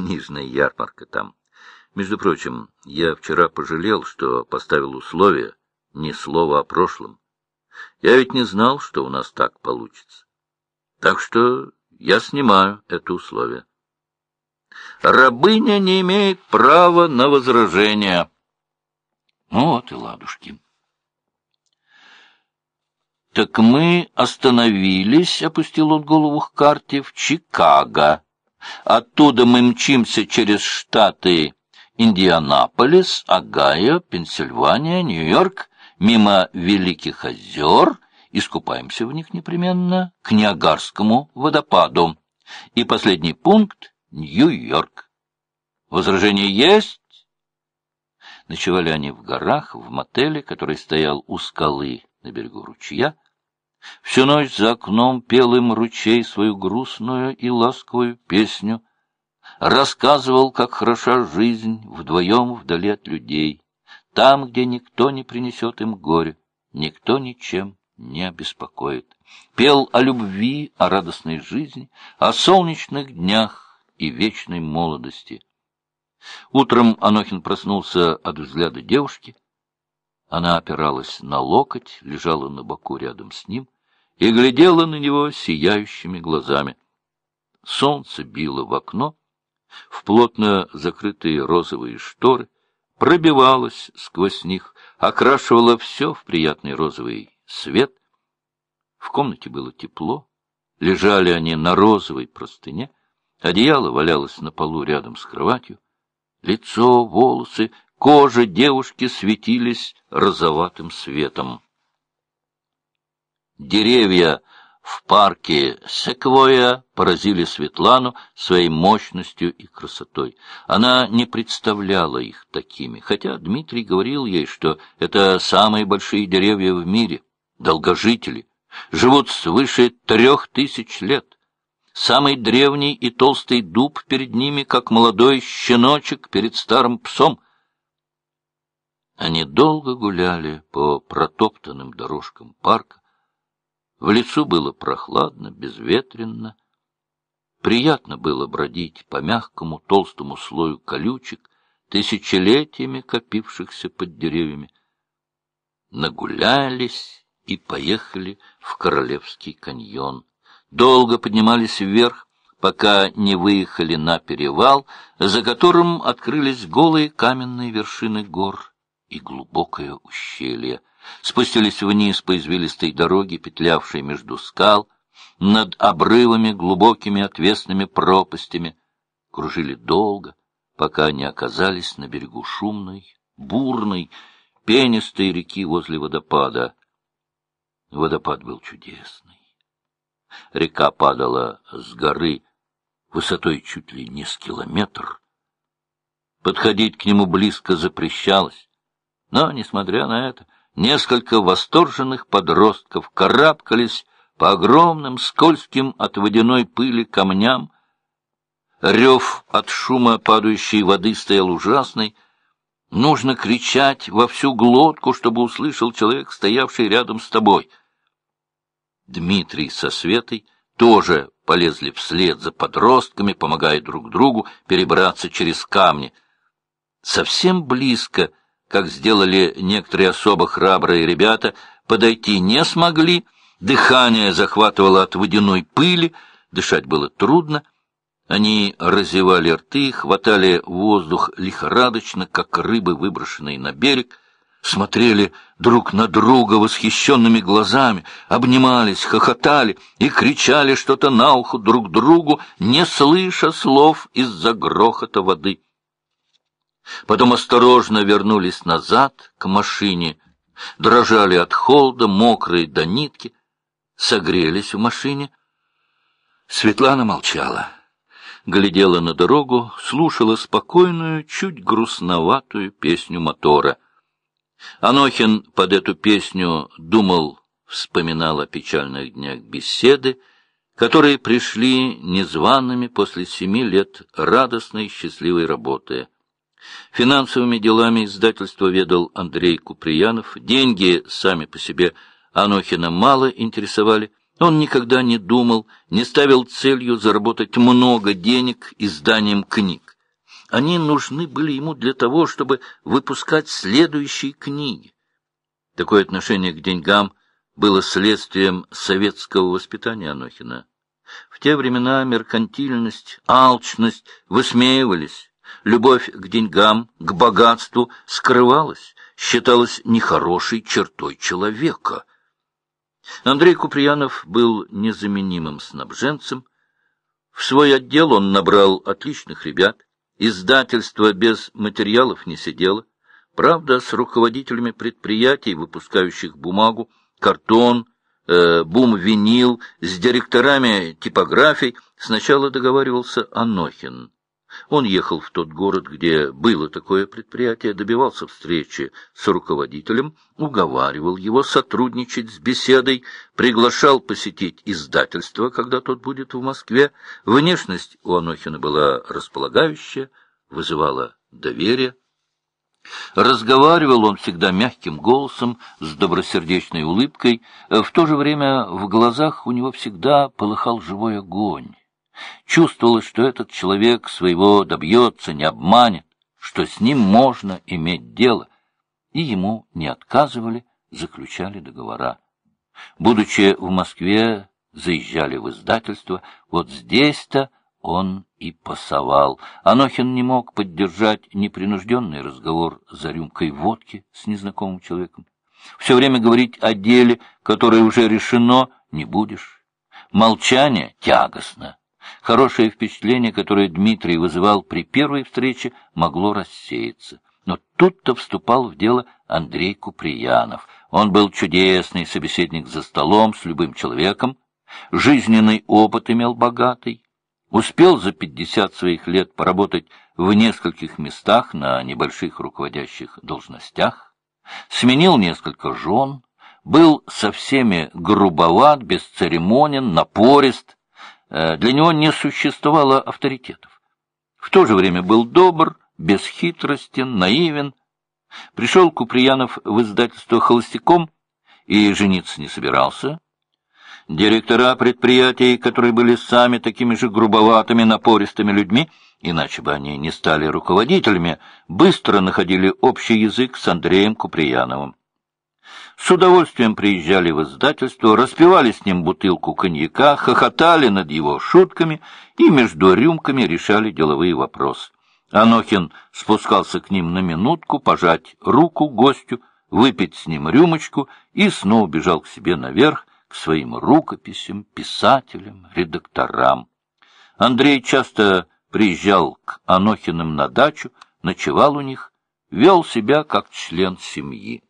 книжная ярмарка там. Между прочим, я вчера пожалел, что поставил условие ни слова о прошлом. Я ведь не знал, что у нас так получится. Так что я снимаю это условие. Рабыня не имеет права на возражение. Ну вот и ладушки. Так мы остановились, — опустил он голову к карте, — в Чикаго. Оттуда мы мчимся через штаты Индианаполис, Огайо, Пенсильвания, Нью-Йорк, мимо Великих озер, искупаемся в них непременно, к Ниагарскому водопаду. И последний пункт — Нью-Йорк. Возражение есть? Ночевали они в горах, в мотеле, который стоял у скалы на берегу ручья. Всю ночь за окном пел им ручей свою грустную и ласковую песню, рассказывал, как хороша жизнь вдвоем вдали от людей, там, где никто не принесет им горе, никто ничем не обеспокоит. Пел о любви, о радостной жизни, о солнечных днях и вечной молодости. Утром Анохин проснулся от взгляда девушки. Она опиралась на локоть, лежала на боку рядом с ним и глядела на него сияющими глазами. Солнце било в окно, в плотно закрытые розовые шторы, пробивалось сквозь них, окрашивало все в приятный розовый свет. В комнате было тепло, лежали они на розовой простыне, одеяло валялось на полу рядом с кроватью, лицо, волосы, кожа девушки светились розоватым светом. Деревья в парке Секвоя поразили Светлану своей мощностью и красотой. Она не представляла их такими, хотя Дмитрий говорил ей, что это самые большие деревья в мире, долгожители, живут свыше трех тысяч лет. Самый древний и толстый дуб перед ними, как молодой щеночек перед старым псом. Они долго гуляли по протоптанным дорожкам парка, в лесу было прохладно, безветренно. Приятно было бродить по мягкому толстому слою колючек, тысячелетиями копившихся под деревьями. Нагулялись и поехали в Королевский каньон. Долго поднимались вверх, пока не выехали на перевал, за которым открылись голые каменные вершины гор и глубокое ущелье спустились вниз по извилистой дороге, петлявшей между скал, над обрывами, глубокими отвесными пропастями, кружили долго, пока не оказались на берегу шумной, бурной, пенистой реки возле водопада. Водопад был чудесный. Река падала с горы высотой чуть ли не с километр. Подходить к нему близко запрещалось, но, несмотря на это, Несколько восторженных подростков карабкались по огромным скользким от водяной пыли камням. Рев от шума падающей воды стоял ужасный. Нужно кричать во всю глотку, чтобы услышал человек, стоявший рядом с тобой. Дмитрий со Светой тоже полезли вслед за подростками, помогая друг другу перебраться через камни. Совсем близко как сделали некоторые особо храбрые ребята, подойти не смогли, дыхание захватывало от водяной пыли, дышать было трудно. Они разевали рты, хватали воздух лихорадочно, как рыбы, выброшенные на берег, смотрели друг на друга восхищенными глазами, обнимались, хохотали и кричали что-то на ухо друг другу, не слыша слов из-за грохота воды. Потом осторожно вернулись назад к машине, дрожали от холода, мокрые до нитки, согрелись в машине. Светлана молчала, глядела на дорогу, слушала спокойную, чуть грустноватую песню мотора. Анохин под эту песню думал, вспоминал о печальных днях беседы, которые пришли незваными после семи лет радостной счастливой работы — Финансовыми делами издательства ведал Андрей Куприянов. Деньги сами по себе Анохина мало интересовали. Он никогда не думал, не ставил целью заработать много денег изданием книг. Они нужны были ему для того, чтобы выпускать следующие книги. Такое отношение к деньгам было следствием советского воспитания Анохина. В те времена меркантильность, алчность высмеивались, любовь к деньгам, к богатству скрывалась, считалась нехорошей чертой человека. Андрей Куприянов был незаменимым снабженцем. В свой отдел он набрал отличных ребят. Издательство без материалов не сидело. Правда, с руководителями предприятий, выпускающих бумагу, картон, э, бум-винил, с директорами типографий сначала договаривался Анохин. Он ехал в тот город, где было такое предприятие, добивался встречи с руководителем, уговаривал его сотрудничать с беседой, приглашал посетить издательство, когда тот будет в Москве. Внешность у Анохина была располагающая, вызывала доверие. Разговаривал он всегда мягким голосом, с добросердечной улыбкой, в то же время в глазах у него всегда полыхал живой огонь. Чувствовалось, что этот человек своего добьется, не обманет, что с ним можно иметь дело, и ему не отказывали, заключали договора. Будучи в Москве, заезжали в издательство, вот здесь-то он и пасовал. Анохин не мог поддержать непринужденный разговор за рюмкой водки с незнакомым человеком. Все время говорить о деле, которое уже решено, не будешь. Молчание тягостно. Хорошее впечатление, которое Дмитрий вызывал при первой встрече, могло рассеяться. Но тут-то вступал в дело Андрей Куприянов. Он был чудесный собеседник за столом с любым человеком, жизненный опыт имел богатый, успел за пятьдесят своих лет поработать в нескольких местах на небольших руководящих должностях, сменил несколько жен, был со всеми грубоват, бесцеремонен, напорист, для него не существовало авторитетов. В то же время был добр, бесхитростен, наивен. Пришел Куприянов в издательство холостяком и жениться не собирался. Директора предприятий, которые были сами такими же грубоватыми, напористыми людьми, иначе бы они не стали руководителями, быстро находили общий язык с Андреем Куприяновым с удовольствием приезжали в издательство, распивали с ним бутылку коньяка, хохотали над его шутками и между рюмками решали деловые вопросы. Анохин спускался к ним на минутку, пожать руку гостю, выпить с ним рюмочку и снова бежал к себе наверх, к своим рукописям, писателям, редакторам. Андрей часто приезжал к Анохиным на дачу, ночевал у них, вел себя как член семьи.